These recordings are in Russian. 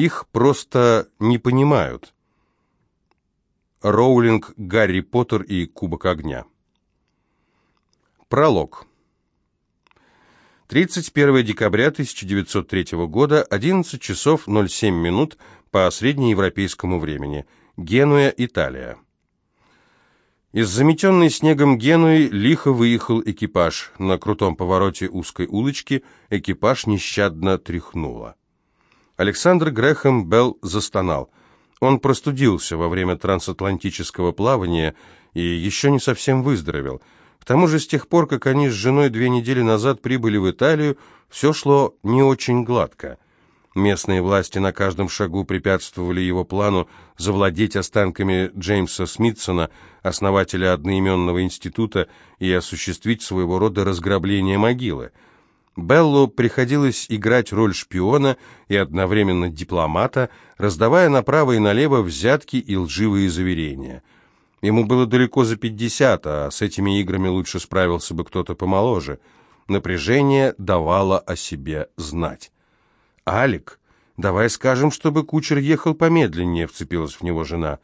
Их просто не понимают. Роулинг, Гарри Поттер и Кубок огня. Пролог. 31 декабря 1903 года, 11 часов 07 минут по среднеевропейскому времени. Генуя, Италия. Из заметенной снегом Генуи лихо выехал экипаж. На крутом повороте узкой улочки экипаж нещадно тряхнуло. Александр Грэхэм Белл застонал. Он простудился во время трансатлантического плавания и еще не совсем выздоровел – к тому же с тех пор, как они с женой две недели назад прибыли в Италию, все шло не очень гладко. Местные власти на каждом шагу препятствовали его плану завладеть останками Джеймса Смитсона, основателя одноименного института, и осуществить своего рода разграбление могилы. Беллу приходилось играть роль шпиона и одновременно дипломата, раздавая направо и налево взятки и лживые заверения – Ему было далеко за пятьдесят, а с этими играми лучше справился бы кто-то помоложе. Напряжение давало о себе знать. «Алик, давай скажем, чтобы кучер ехал помедленнее», — вцепилась в него жена.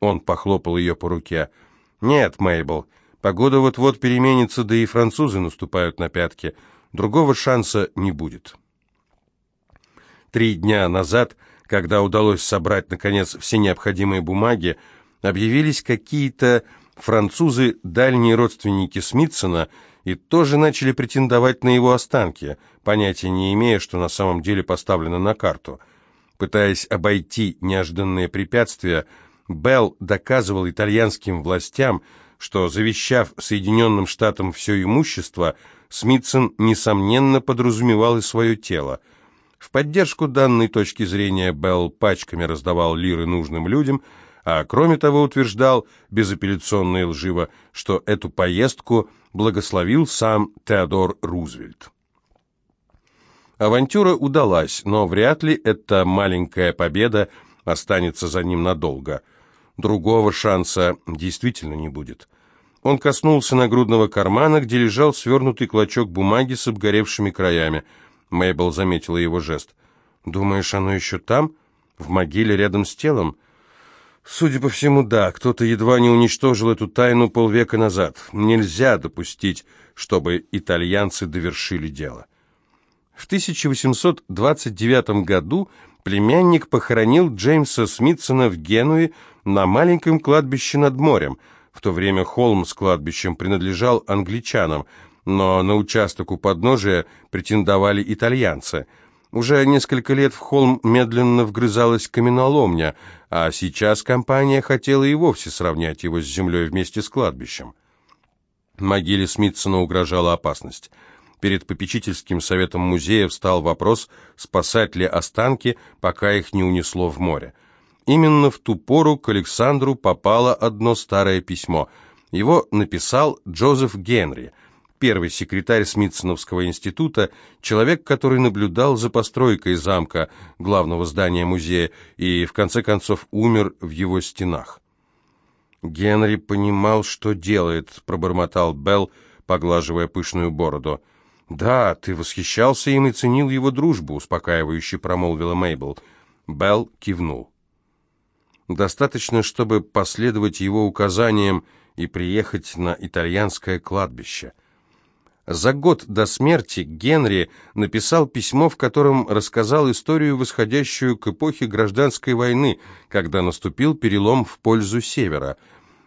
Он похлопал ее по руке. «Нет, Мейбл, погода вот-вот переменится, да и французы наступают на пятки. Другого шанса не будет». Три дня назад, когда удалось собрать, наконец, все необходимые бумаги, объявились какие-то французы, дальние родственники Смитсона, и тоже начали претендовать на его останки, понятия не имея, что на самом деле поставлено на карту. Пытаясь обойти неожиданные препятствия, Белл доказывал итальянским властям, что, завещав Соединенным Штатам все имущество, Смитсон, несомненно, подразумевал и свое тело. В поддержку данной точки зрения Белл пачками раздавал лиры нужным людям – а кроме того утверждал, безапелляционно и лживо, что эту поездку благословил сам Теодор Рузвельт. Авантюра удалась, но вряд ли эта маленькая победа останется за ним надолго. Другого шанса действительно не будет. Он коснулся нагрудного кармана, где лежал свернутый клочок бумаги с обгоревшими краями. Мейбл заметила его жест. «Думаешь, оно еще там? В могиле рядом с телом?» Судя по всему, да, кто-то едва не уничтожил эту тайну полвека назад. Нельзя допустить, чтобы итальянцы довершили дело. В 1829 году племянник похоронил Джеймса Смитсона в Генуе на маленьком кладбище над морем. В то время холм с кладбищем принадлежал англичанам, но на участок у подножия претендовали итальянцы – уже несколько лет в холм медленно вгрызалась каменоломня, а сейчас компания хотела и вовсе сравнять его с землей вместе с кладбищем. Могиле Смитсона угрожала опасность. Перед попечительским советом музея встал вопрос, спасать ли останки, пока их не унесло в море. Именно в ту пору к Александру попало одно старое письмо. Его написал Джозеф Генри – первый секретарь Смитсоновского института, человек, который наблюдал за постройкой замка, главного здания музея, и в конце концов умер в его стенах. Генри понимал, что делает, пробормотал Белл, поглаживая пышную бороду. «Да, ты восхищался им и ценил его дружбу», — успокаивающе промолвила Мейбл. Белл кивнул. «Достаточно, чтобы последовать его указаниям и приехать на итальянское кладбище». За год до смерти Генри написал письмо, в котором рассказал историю, восходящую к эпохе гражданской войны, когда наступил перелом в пользу Севера.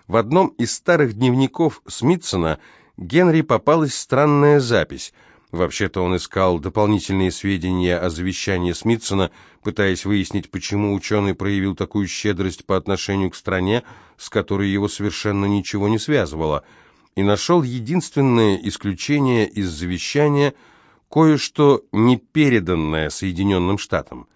В одном из старых дневников Смитсона Генри попалась странная запись. Вообще-то он искал дополнительные сведения о завещании Смитсона, пытаясь выяснить, почему ученый проявил такую щедрость по отношению к стране, с которой его совершенно ничего не связывало – и нашел единственное исключение из завещания, кое-что не переданное Соединенным Штатам.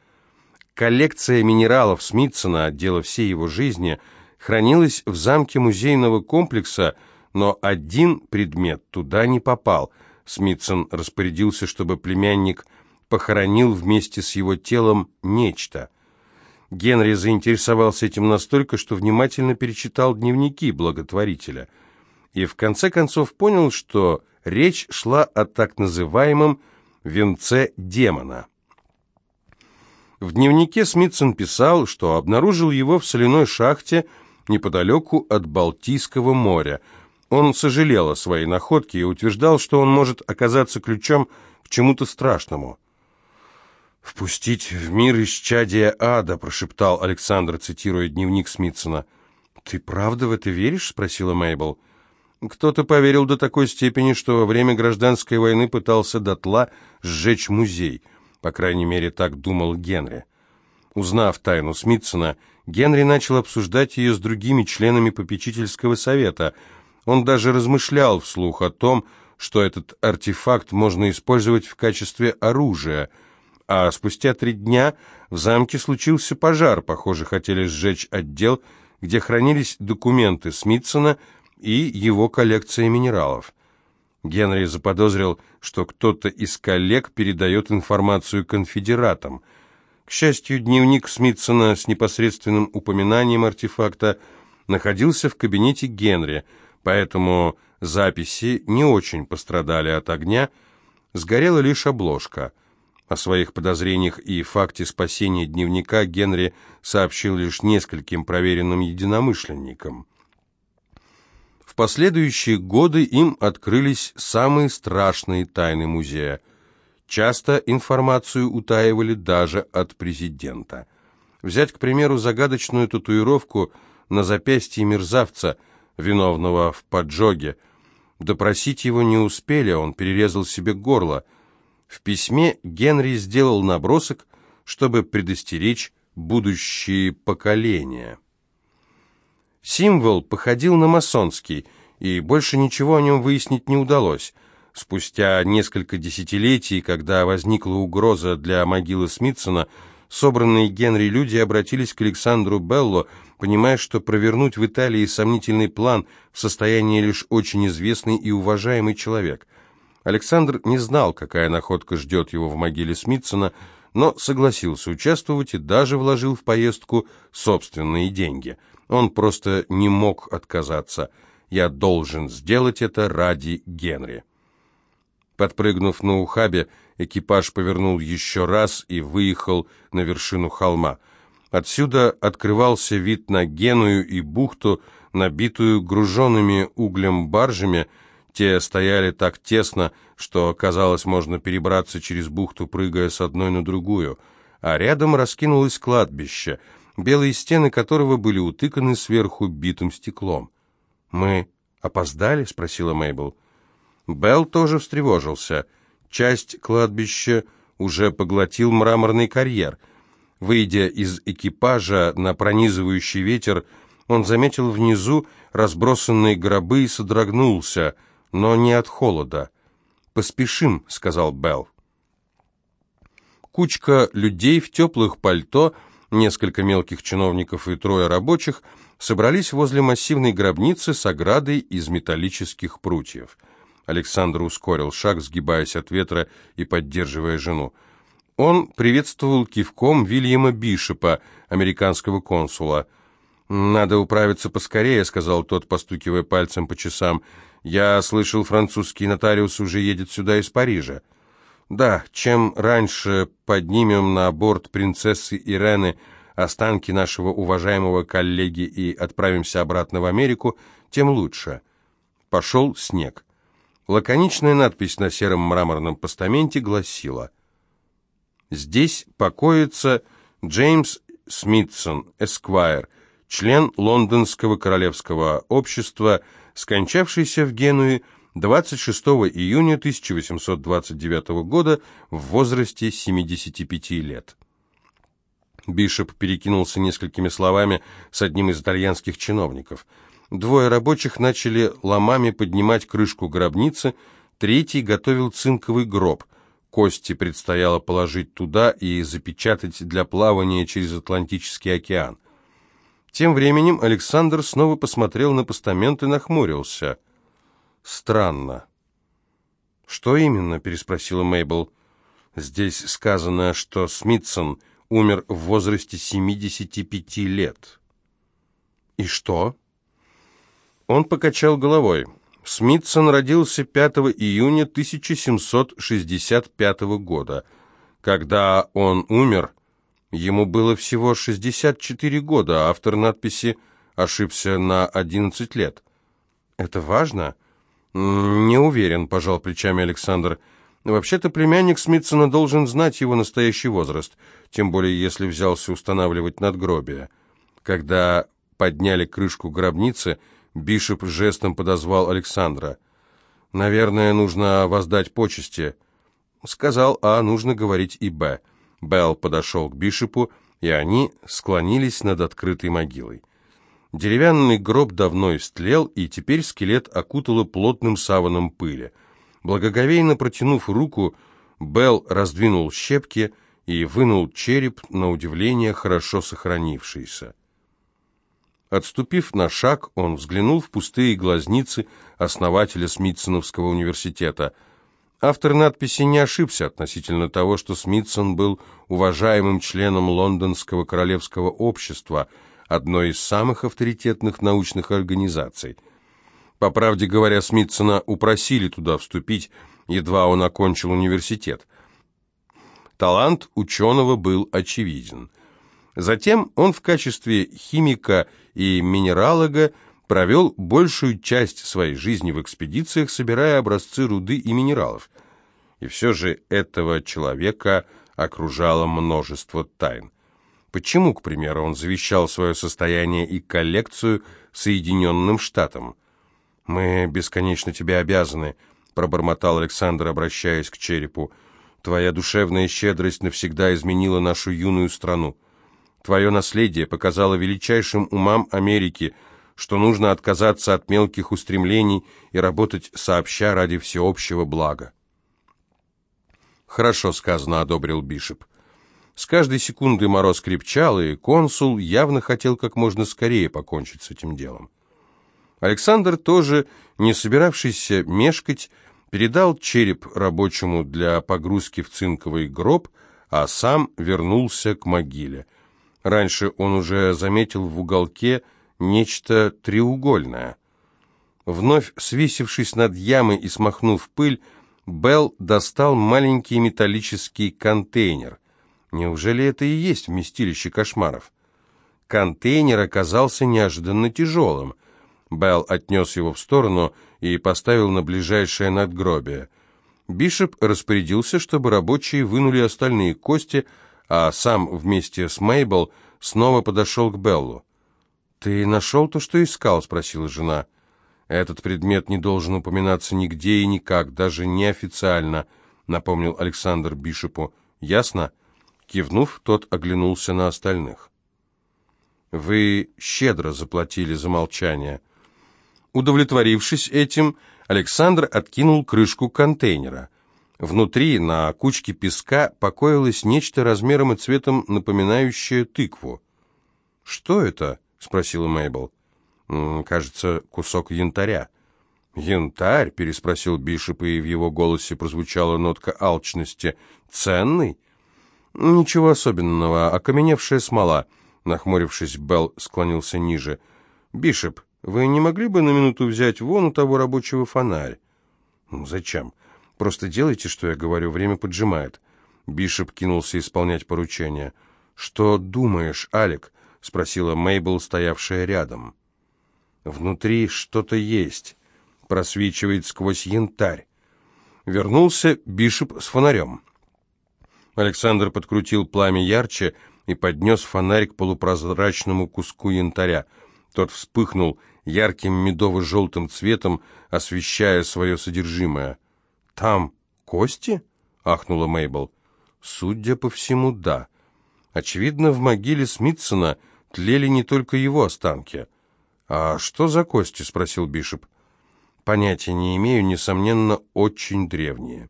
Коллекция минералов Смитсона, отдела всей его жизни, хранилась в замке музейного комплекса, но один предмет туда не попал. Смитсон распорядился, чтобы племянник похоронил вместе с его телом нечто. Генри заинтересовался этим настолько, что внимательно перечитал дневники благотворителя – и в конце концов понял, что речь шла о так называемом «венце демона». В дневнике Смитсон писал, что обнаружил его в соляной шахте неподалеку от Балтийского моря. Он сожалел о своей находке и утверждал, что он может оказаться ключом к чему-то страшному. «Впустить в мир исчадие ада», — прошептал Александр, цитируя дневник Смитсона. «Ты правда в это веришь?» — спросила Мейбл. Кто-то поверил до такой степени, что во время гражданской войны пытался дотла сжечь музей — по крайней мере, так думал Генри. Узнав тайну Смитсона, Генри начал обсуждать ее с другими членами попечительского совета. Он даже размышлял вслух о том, что этот артефакт можно использовать в качестве оружия. А спустя три дня в замке случился пожар. Похоже, хотели сжечь отдел, где хранились документы Смитсона и его коллекция минералов. Генри заподозрил, что кто-то из коллег передает информацию конфедератам. К счастью, дневник Смитсона с непосредственным упоминанием артефакта находился в кабинете Генри, поэтому записи не очень пострадали от огня, сгорела лишь обложка. О своих подозрениях и факте спасения дневника Генри сообщил лишь нескольким проверенным единомышленникам последующие годы им открылись самые страшные тайны музея. Часто информацию утаивали даже от президента. Взять, к примеру, загадочную татуировку на запястье мерзавца, виновного в поджоге. Допросить его не успели, он перерезал себе горло. В письме Генри сделал набросок, чтобы предостеречь будущие поколения. Символ походил на масонский, и больше ничего о нем выяснить не удалось. Спустя несколько десятилетий, когда возникла угроза для могилы Смитсона, собранные Генри люди обратились к Александру Белло, понимая, что провернуть в Италии сомнительный план в состоянии лишь очень известный и уважаемый человек. Александр не знал, какая находка ждет его в могиле Смитсона, но согласился участвовать и даже вложил в поездку собственные деньги – он просто не мог отказаться. Я должен сделать это ради Генри. Подпрыгнув на ухабе, экипаж повернул еще раз и выехал на вершину холма. Отсюда открывался вид на Геную и бухту, набитую груженными углем баржами. Те стояли так тесно, что, казалось, можно перебраться через бухту, прыгая с одной на другую. А рядом раскинулось кладбище — белые стены которого были утыканы сверху битым стеклом. «Мы опоздали?» — спросила Мейбл. Белл тоже встревожился. Часть кладбища уже поглотил мраморный карьер. Выйдя из экипажа на пронизывающий ветер, он заметил внизу разбросанные гробы и содрогнулся, но не от холода. «Поспешим», — сказал Белл. Кучка людей в теплых пальто — Несколько мелких чиновников и трое рабочих собрались возле массивной гробницы с оградой из металлических прутьев. Александр ускорил шаг, сгибаясь от ветра и поддерживая жену. Он приветствовал кивком Вильяма Бишопа, американского консула. «Надо управиться поскорее», — сказал тот, постукивая пальцем по часам. «Я слышал, французский нотариус уже едет сюда из Парижа». Да, чем раньше поднимем на борт принцессы Ирены останки нашего уважаемого коллеги и отправимся обратно в Америку, тем лучше. Пошел снег. Лаконичная надпись на сером мраморном постаменте гласила «Здесь покоится Джеймс Смитсон, эсквайр, член Лондонского королевского общества, скончавшийся в Генуе 26 июня 1829 года в возрасте 75 лет. Бишоп перекинулся несколькими словами с одним из итальянских чиновников. Двое рабочих начали ломами поднимать крышку гробницы, третий готовил цинковый гроб. Кости предстояло положить туда и запечатать для плавания через Атлантический океан. Тем временем Александр снова посмотрел на постамент и нахмурился – странно». «Что именно?» – переспросила Мейбл. «Здесь сказано, что Смитсон умер в возрасте 75 лет». «И что?» Он покачал головой. Смитсон родился 5 июня 1765 года. Когда он умер, Ему было всего 64 года, а автор надписи ошибся на 11 лет. «Это важно?» «Не уверен», — пожал плечами Александр. «Вообще-то племянник Смитсона должен знать его настоящий возраст, тем более если взялся устанавливать надгробие». Когда подняли крышку гробницы, Бишоп жестом подозвал Александра. «Наверное, нужно воздать почести». Сказал А, нужно говорить и Б. Белл подошел к Бишопу, и они склонились над открытой могилой. Деревянный гроб давно истлел, и теперь скелет окутало плотным саваном пыли. Благоговейно протянув руку, Белл раздвинул щепки и вынул череп, на удивление хорошо сохранившийся. Отступив на шаг, он взглянул в пустые глазницы основателя Смитсоновского университета – Автор надписи не ошибся относительно того, что Смитсон был уважаемым членом Лондонского королевского общества, одной из самых авторитетных научных организаций. По правде говоря, Смитсона упросили туда вступить, едва он окончил университет. Талант ученого был очевиден. Затем он в качестве химика и минералога провел большую часть своей жизни в экспедициях, собирая образцы руды и минералов. И все же этого человека окружало множество тайн. Почему, к примеру, он завещал свое состояние и коллекцию Соединенным Штатам? «Мы бесконечно тебе обязаны», — пробормотал Александр, обращаясь к черепу. «Твоя душевная щедрость навсегда изменила нашу юную страну. Твое наследие показало величайшим умам Америки — что нужно отказаться от мелких устремлений и работать сообща ради всеобщего блага. «Хорошо сказано», — одобрил Бишоп. С каждой секунды мороз крепчал, и консул явно хотел как можно скорее покончить с этим делом. Александр, тоже не собиравшийся мешкать, передал череп рабочему для погрузки в цинковый гроб, а сам вернулся к могиле. Раньше он уже заметил в уголке нечто треугольное. Вновь свесившись над ямой и смахнув пыль, Белл достал маленький металлический контейнер. Неужели это и есть вместилище кошмаров? Контейнер оказался неожиданно тяжелым. Белл отнес его в сторону и поставил на ближайшее надгробие. Бишоп распорядился, чтобы рабочие вынули остальные кости, а сам вместе с Мейбл снова подошел к Беллу. «Ты нашел то, что искал?» — спросила жена. «Этот предмет не должен упоминаться нигде и никак, даже неофициально», — напомнил Александр Бишопу. «Ясно?» Кивнув, тот оглянулся на остальных. «Вы щедро заплатили за молчание». Удовлетворившись этим, Александр откинул крышку контейнера. Внутри, на кучке песка, покоилось нечто размером и цветом напоминающее тыкву. «Что это?» — спросила Мейбл. «Кажется, кусок янтаря». «Янтарь?» — переспросил Бишоп, и в его голосе прозвучала нотка алчности. «Ценный?» «Ничего особенного. Окаменевшая смола». Нахмурившись, Белл склонился ниже. «Бишоп, вы не могли бы на минуту взять вон у того рабочего фонарь?» «Ну, «Зачем? Просто делайте, что я говорю, время поджимает». Бишоп кинулся исполнять поручение. «Что думаешь, Алик?» — спросила Мейбл, стоявшая рядом. «Внутри что-то есть, просвечивает сквозь янтарь». Вернулся Бишоп с фонарем. Александр подкрутил пламя ярче и поднес фонарь к полупрозрачному куску янтаря. Тот вспыхнул ярким медово-желтым цветом, освещая свое содержимое. «Там кости?» — ахнула Мейбл. «Судя по всему, да. Очевидно, в могиле Смитсона тлели не только его останки. «А что за кости?» — спросил Бишоп. «Понятия не имею, несомненно, очень древние».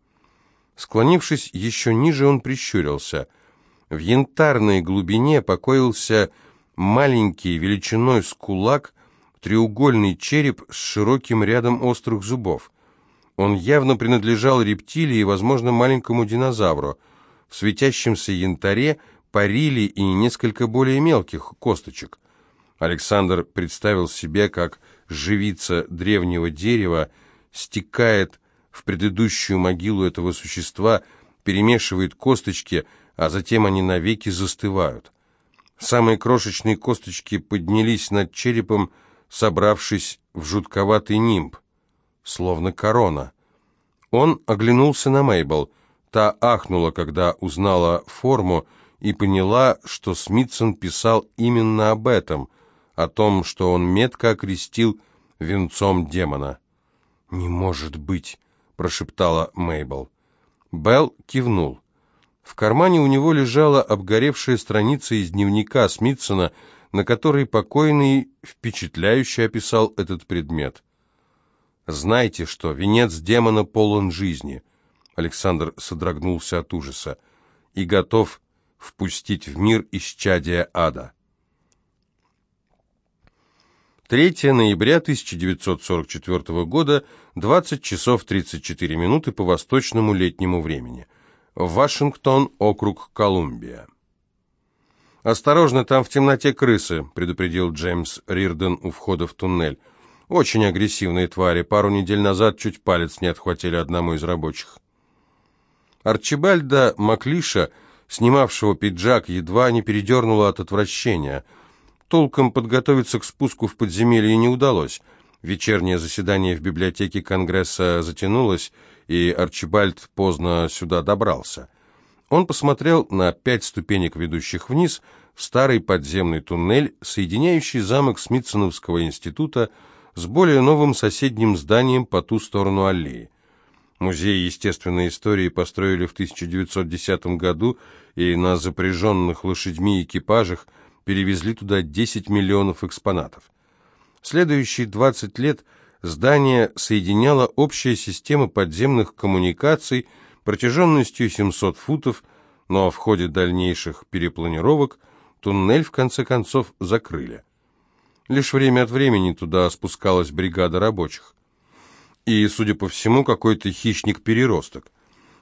Склонившись еще ниже, он прищурился. В янтарной глубине покоился маленький, величиной с кулак, треугольный череп с широким рядом острых зубов. Он явно принадлежал рептилии, возможно, маленькому динозавру. В светящемся янтаре парили и несколько более мелких косточек. Александр представил себе, как живица древнего дерева стекает в предыдущую могилу этого существа, перемешивает косточки, а затем они навеки застывают. Самые крошечные косточки поднялись над черепом, собравшись в жутковатый нимб, словно корона. Он оглянулся на Мейбл. Та ахнула, когда узнала форму, и поняла, что Смитсон писал именно об этом, о том, что он метко окрестил венцом демона. «Не может быть!» — прошептала Мейбл. Белл кивнул. В кармане у него лежала обгоревшая страница из дневника Смитсона, на которой покойный впечатляюще описал этот предмет. «Знайте, что венец демона полон жизни», — Александр содрогнулся от ужаса, «и готов впустить в мир исчадие ада». 3 ноября 1944 года, 20 часов 34 минуты по восточному летнему времени. Вашингтон, округ Колумбия. «Осторожно, там в темноте крысы», — предупредил Джеймс Рирден у входа в туннель. «Очень агрессивные твари. Пару недель назад чуть палец не отхватили одному из рабочих». Арчибальда Маклиша, снимавшего пиджак, едва не передернуло от отвращения — Толком подготовиться к спуску в подземелье не удалось. Вечернее заседание в библиотеке Конгресса затянулось, и Арчибальд поздно сюда добрался. Он посмотрел на пять ступенек, ведущих вниз, в старый подземный туннель, соединяющий замок Смитсоновского института с более новым соседним зданием по ту сторону аллеи. Музей естественной истории построили в 1910 году, и на запряженных лошадьми экипажах – перевезли туда 10 миллионов экспонатов. Следующие 20 лет здание соединяло общая система подземных коммуникаций протяженностью 700 футов, но в ходе дальнейших перепланировок туннель в конце концов закрыли. Лишь время от времени туда спускалась бригада рабочих. И, судя по всему, какой-то хищник-переросток.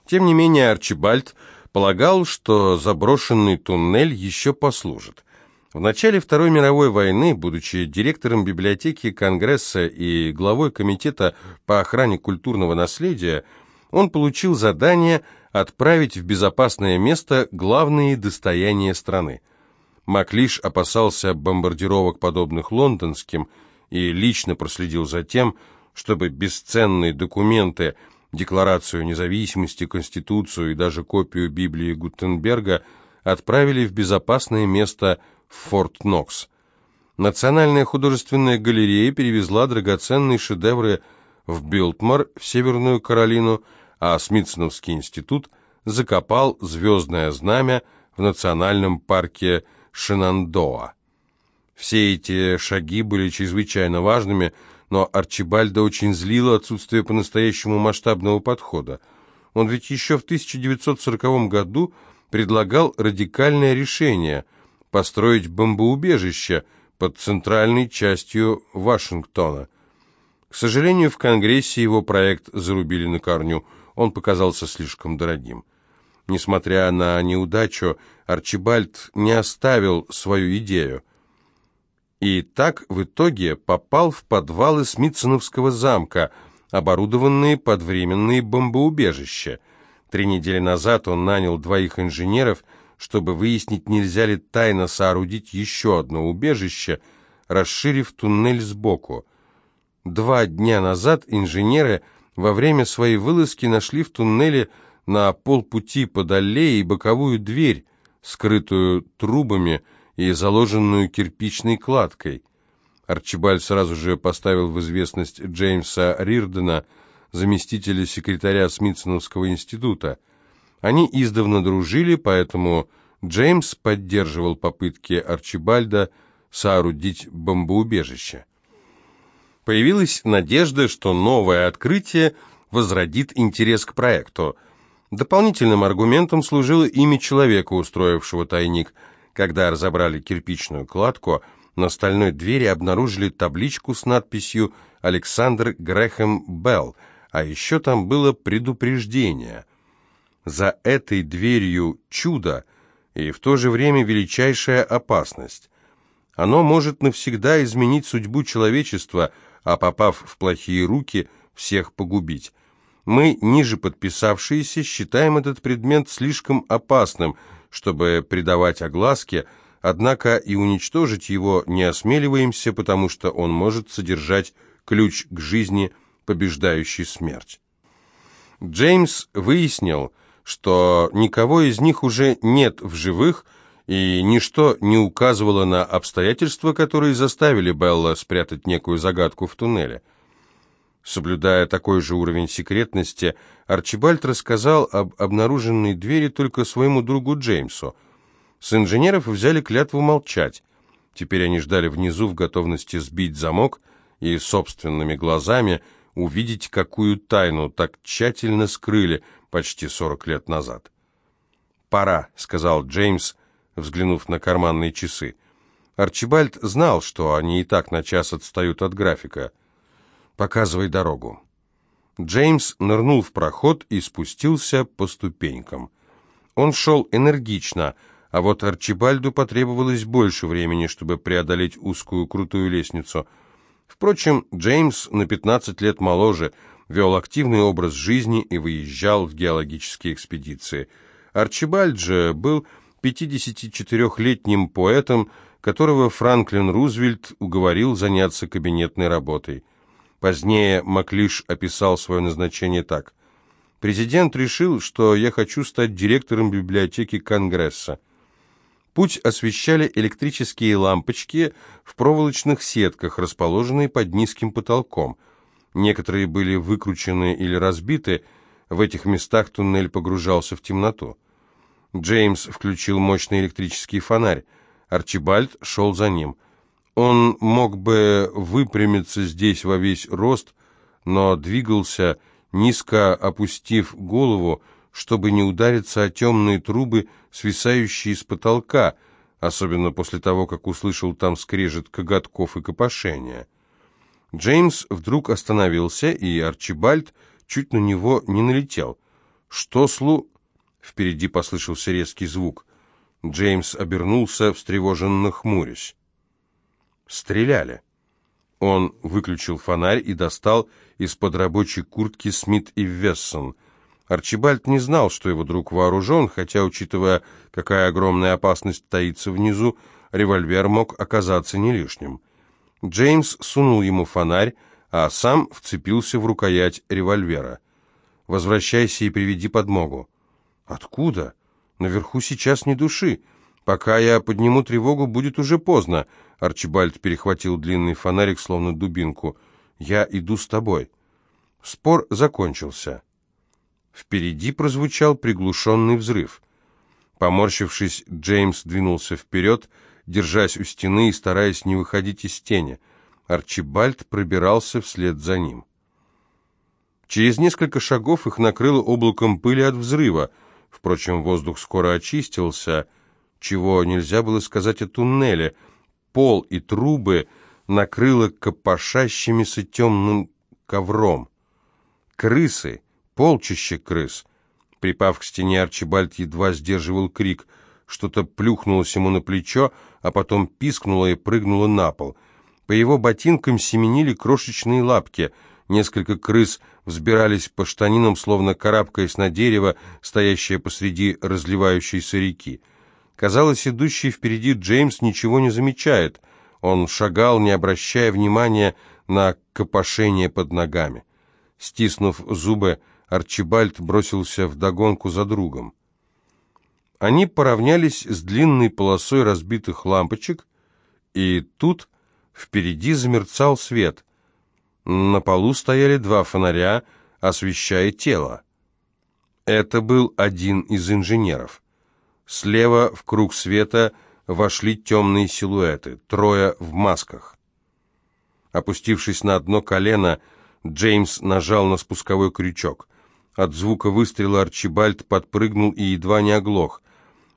Тем не менее, Арчибальд полагал, что заброшенный туннель еще послужит. В начале Второй мировой войны, будучи директором библиотеки Конгресса и главой комитета по охране культурного наследия, он получил задание отправить в безопасное место главные достояния страны. Маклиш опасался бомбардировок, подобных лондонским, и лично проследил за тем, чтобы бесценные документы, Декларацию независимости, Конституцию и даже копию Библии Гутенберга отправили в безопасное место – в Форт Нокс. Национальная художественная галерея перевезла драгоценные шедевры в Билтмор, в Северную Каролину, а Смитсоновский институт закопал звездное знамя в национальном парке Шинандоа. Все эти шаги были чрезвычайно важными, но Арчибальда очень злило отсутствие по-настоящему масштабного подхода. Он ведь еще в 1940 году предлагал радикальное решение – построить бомбоубежище под центральной частью Вашингтона. К сожалению, в Конгрессе его проект зарубили на корню, он показался слишком дорогим. Несмотря на неудачу, Арчибальд не оставил свою идею. И так в итоге попал в подвалы Смитсоновского замка, оборудованные под временные бомбоубежища. Три недели назад он нанял двоих инженеров – чтобы выяснить, нельзя ли тайно соорудить еще одно убежище, расширив туннель сбоку. Два дня назад инженеры во время своей вылазки нашли в туннеле на полпути под аллеей боковую дверь, скрытую трубами и заложенную кирпичной кладкой. Арчибальд сразу же поставил в известность Джеймса Рирдена, заместителя секретаря Смитсоновского института. Они издавна дружили, поэтому Джеймс поддерживал попытки Арчибальда соорудить бомбоубежище. Появилась надежда, что новое открытие возродит интерес к проекту. Дополнительным аргументом служило имя человека, устроившего тайник. Когда разобрали кирпичную кладку, на стальной двери обнаружили табличку с надписью «Александр Грэхэм Белл», а еще там было предупреждение – за этой дверью чудо и в то же время величайшая опасность. Оно может навсегда изменить судьбу человечества, а попав в плохие руки, всех погубить. Мы, ниже подписавшиеся, считаем этот предмет слишком опасным, чтобы придавать огласке, однако и уничтожить его не осмеливаемся, потому что он может содержать ключ к жизни, побеждающий смерть. Джеймс выяснил, что никого из них уже нет в живых, и ничто не указывало на обстоятельства, которые заставили Белла спрятать некую загадку в туннеле. Соблюдая такой же уровень секретности, Арчибальд рассказал об обнаруженной двери только своему другу Джеймсу. С инженеров взяли клятву молчать. Теперь они ждали внизу в готовности сбить замок и собственными глазами увидеть, какую тайну так тщательно скрыли почти сорок лет назад. «Пора», — сказал Джеймс, взглянув на карманные часы. Арчибальд знал, что они и так на час отстают от графика — «Показывай дорогу». Джеймс нырнул в проход и спустился по ступенькам. Он шел энергично, а вот Арчибальду потребовалось больше времени, чтобы преодолеть узкую крутую лестницу. Впрочем, Джеймс на 15 лет моложе, вел активный образ жизни и выезжал в геологические экспедиции. Арчибальд же был 54-летним поэтом, которого Франклин Рузвельт уговорил заняться кабинетной работой. Позднее Маклиш описал свое назначение так. «Президент решил, что я хочу стать директором библиотеки Конгресса. Путь освещали электрические лампочки в проволочных сетках, расположенные под низким потолком. Некоторые были выкручены или разбиты, в этих местах туннель погружался в темноту. Джеймс включил мощный электрический фонарь. Арчибальд шел за ним – он мог бы выпрямиться здесь во весь рост, но двигался, низко опустив голову, чтобы не удариться о темные трубы, свисающие с потолка, особенно после того, как услышал там скрежет коготков и копошения. Джеймс вдруг остановился, и Арчибальд чуть на него не налетел. «Что слу...» Впереди послышался резкий звук. Джеймс обернулся, встревоженно хмурясь. Стреляли. Он выключил фонарь и достал из-под рабочей куртки Смит и Вессон. Арчибальд не знал, что его друг вооружен, хотя, учитывая, какая огромная опасность таится внизу, револьвер мог оказаться не лишним. Джеймс сунул ему фонарь, а сам вцепился в рукоять револьвера. «Возвращайся и приведи подмогу». «Откуда? Наверху сейчас ни души. Пока я подниму тревогу, будет уже поздно. Арчибальд перехватил длинный фонарик, словно дубинку. «Я иду с тобой». Спор закончился. Впереди прозвучал приглушенный взрыв. Поморщившись, Джеймс двинулся вперед, держась у стены и стараясь не выходить из тени. Арчибальд пробирался вслед за ним. Через несколько шагов их накрыло облаком пыли от взрыва. Впрочем, воздух скоро очистился, чего нельзя было сказать о туннеле — пол и трубы накрыло копошащимися темным ковром. Крысы, полчище крыс. Припав к стене, Арчибальд едва сдерживал крик. Что-то плюхнулось ему на плечо, а потом пискнуло и прыгнуло на пол. По его ботинкам семенили крошечные лапки. Несколько крыс взбирались по штанинам, словно карабкаясь на дерево, стоящее посреди разливающейся реки. Казалось, идущий впереди Джеймс ничего не замечает. Он шагал, не обращая внимания на копошение под ногами. Стиснув зубы, Арчибальд бросился в догонку за другом. Они поравнялись с длинной полосой разбитых лампочек, и тут впереди замерцал свет. На полу стояли два фонаря, освещая тело. Это был один из инженеров. Слева в круг света вошли темные силуэты, трое в масках. Опустившись на одно колено, Джеймс нажал на спусковой крючок. От звука выстрела Арчибальд подпрыгнул и едва не оглох.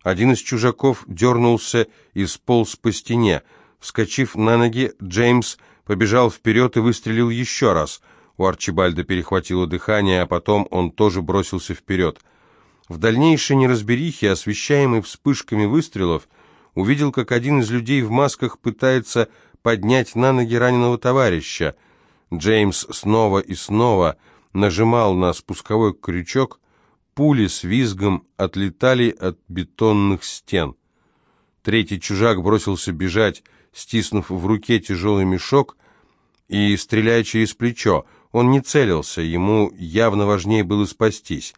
Один из чужаков дернулся и сполз по стене. Вскочив на ноги, Джеймс побежал вперед и выстрелил еще раз. У Арчибальда перехватило дыхание, а потом он тоже бросился вперед. В дальнейшей неразберихе, освещаемой вспышками выстрелов, увидел, как один из людей в масках пытается поднять на ноги раненого товарища. Джеймс снова и снова нажимал на спусковой крючок, Пули с визгом отлетали от бетонных стен. Третий чужак бросился бежать, стиснув в руке тяжелый мешок и стреляя через плечо. Он не целился, ему явно важнее было спастись.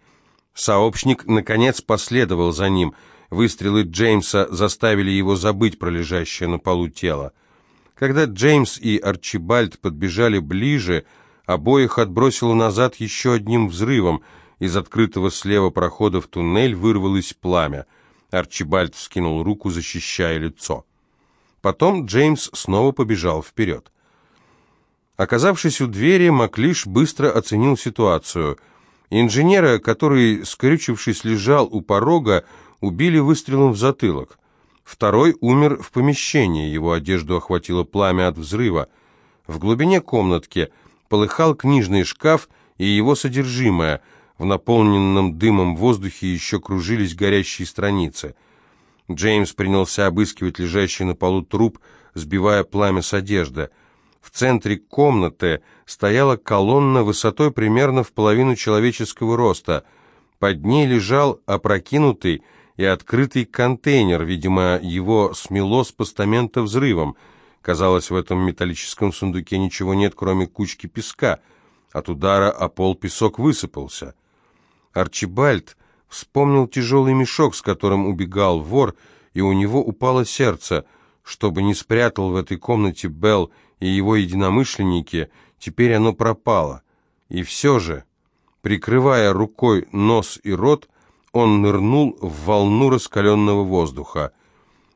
Сообщник, наконец, последовал за ним. Выстрелы Джеймса заставили его забыть про лежащее на полу тело. Когда Джеймс и Арчибальд подбежали ближе, обоих отбросило назад еще одним взрывом. Из открытого слева прохода в туннель вырвалось пламя. Арчибальд вскинул руку, защищая лицо. Потом Джеймс снова побежал вперед. Оказавшись у двери, Маклиш быстро оценил ситуацию. Инженера, который, скрючившись, лежал у порога, убили выстрелом в затылок. Второй умер в помещении, его одежду охватило пламя от взрыва. В глубине комнатки полыхал книжный шкаф и его содержимое. В наполненном дымом воздухе еще кружились горящие страницы. Джеймс принялся обыскивать лежащий на полу труп, сбивая пламя с одежды. В центре комнаты стояла колонна высотой примерно в половину человеческого роста. Под ней лежал опрокинутый и открытый контейнер, видимо, его смело с постамента взрывом. Казалось, в этом металлическом сундуке ничего нет, кроме кучки песка. От удара о пол песок высыпался. Арчибальд вспомнил тяжелый мешок, с которым убегал вор, и у него упало сердце. Чтобы не спрятал в этой комнате Белл и его единомышленники, теперь оно пропало. И все же, прикрывая рукой нос и рот, он нырнул в волну раскаленного воздуха.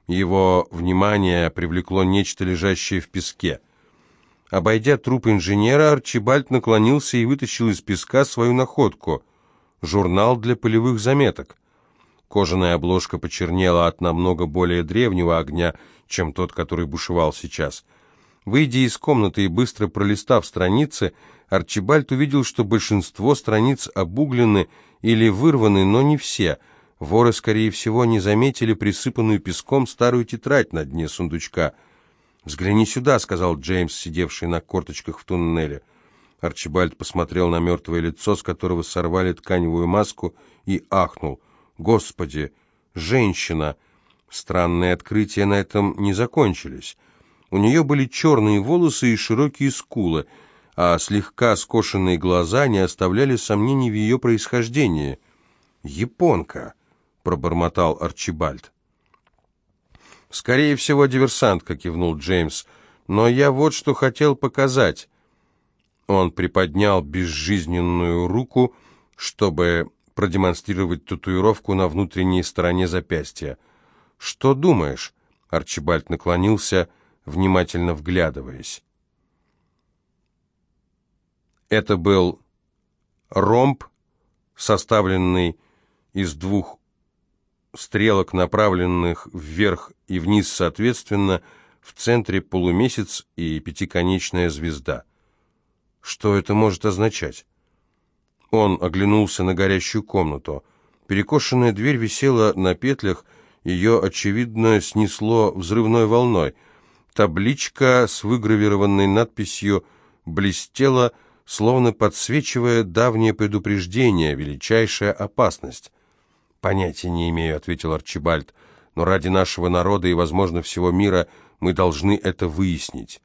Его внимание привлекло нечто, лежащее в песке. Обойдя труп инженера, Арчибальд наклонился и вытащил из песка свою находку — журнал для полевых заметок. Кожаная обложка почернела от намного более древнего огня, чем тот, который бушевал сейчас. Выйдя из комнаты и быстро пролистав страницы, Арчибальд увидел, что большинство страниц обуглены или вырваны, но не все. Воры, скорее всего, не заметили присыпанную песком старую тетрадь на дне сундучка. «Взгляни сюда», — сказал Джеймс, сидевший на корточках в туннеле. Арчибальд посмотрел на мертвое лицо, с которого сорвали тканевую маску, и ахнул. «Господи! Женщина!» Странные открытия на этом не закончились. У нее были черные волосы и широкие скулы — а слегка скошенные глаза не оставляли сомнений в ее происхождении. «Японка», — пробормотал Арчибальд. «Скорее всего, диверсантка», — кивнул Джеймс. «Но я вот что хотел показать». Он приподнял безжизненную руку, чтобы продемонстрировать татуировку на внутренней стороне запястья. «Что думаешь?» — Арчибальд наклонился, внимательно вглядываясь. Это был ромб, составленный из двух стрелок, направленных вверх и вниз соответственно, в центре полумесяц и пятиконечная звезда. Что это может означать? Он оглянулся на горящую комнату. Перекошенная дверь висела на петлях, ее, очевидно, снесло взрывной волной. Табличка с выгравированной надписью блестела, словно подсвечивая давнее предупреждение, величайшая опасность. «Понятия не имею», — ответил Арчибальд, — «но ради нашего народа и, возможно, всего мира мы должны это выяснить».